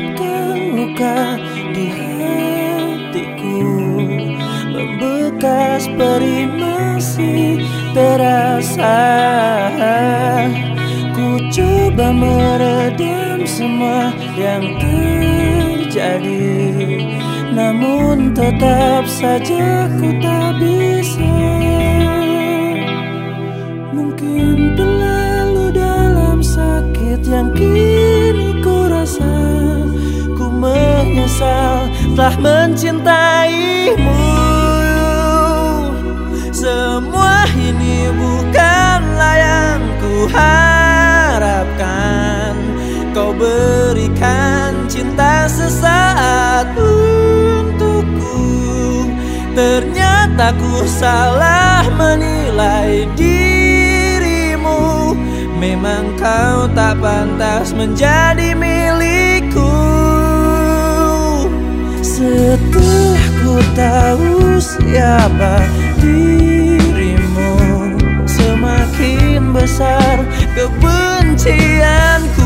menyebabkan luka di hatiku. Membekas perih masih terasa. Ku coba meredam semua yang terjadi. Namun tetap saja ku tak bisa. Mungkin terlalu dalam sakit yang kini menyesal telah mencintaimu. Semua ini bukanlah yang ku harapkan. Kau berikan cinta sesaat untukku. Ternyata ku salah menilai diri Memang kau tak pantas menjadi milikku Setelah ku tahu siapa dirimu Semakin besar kebencianku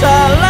salah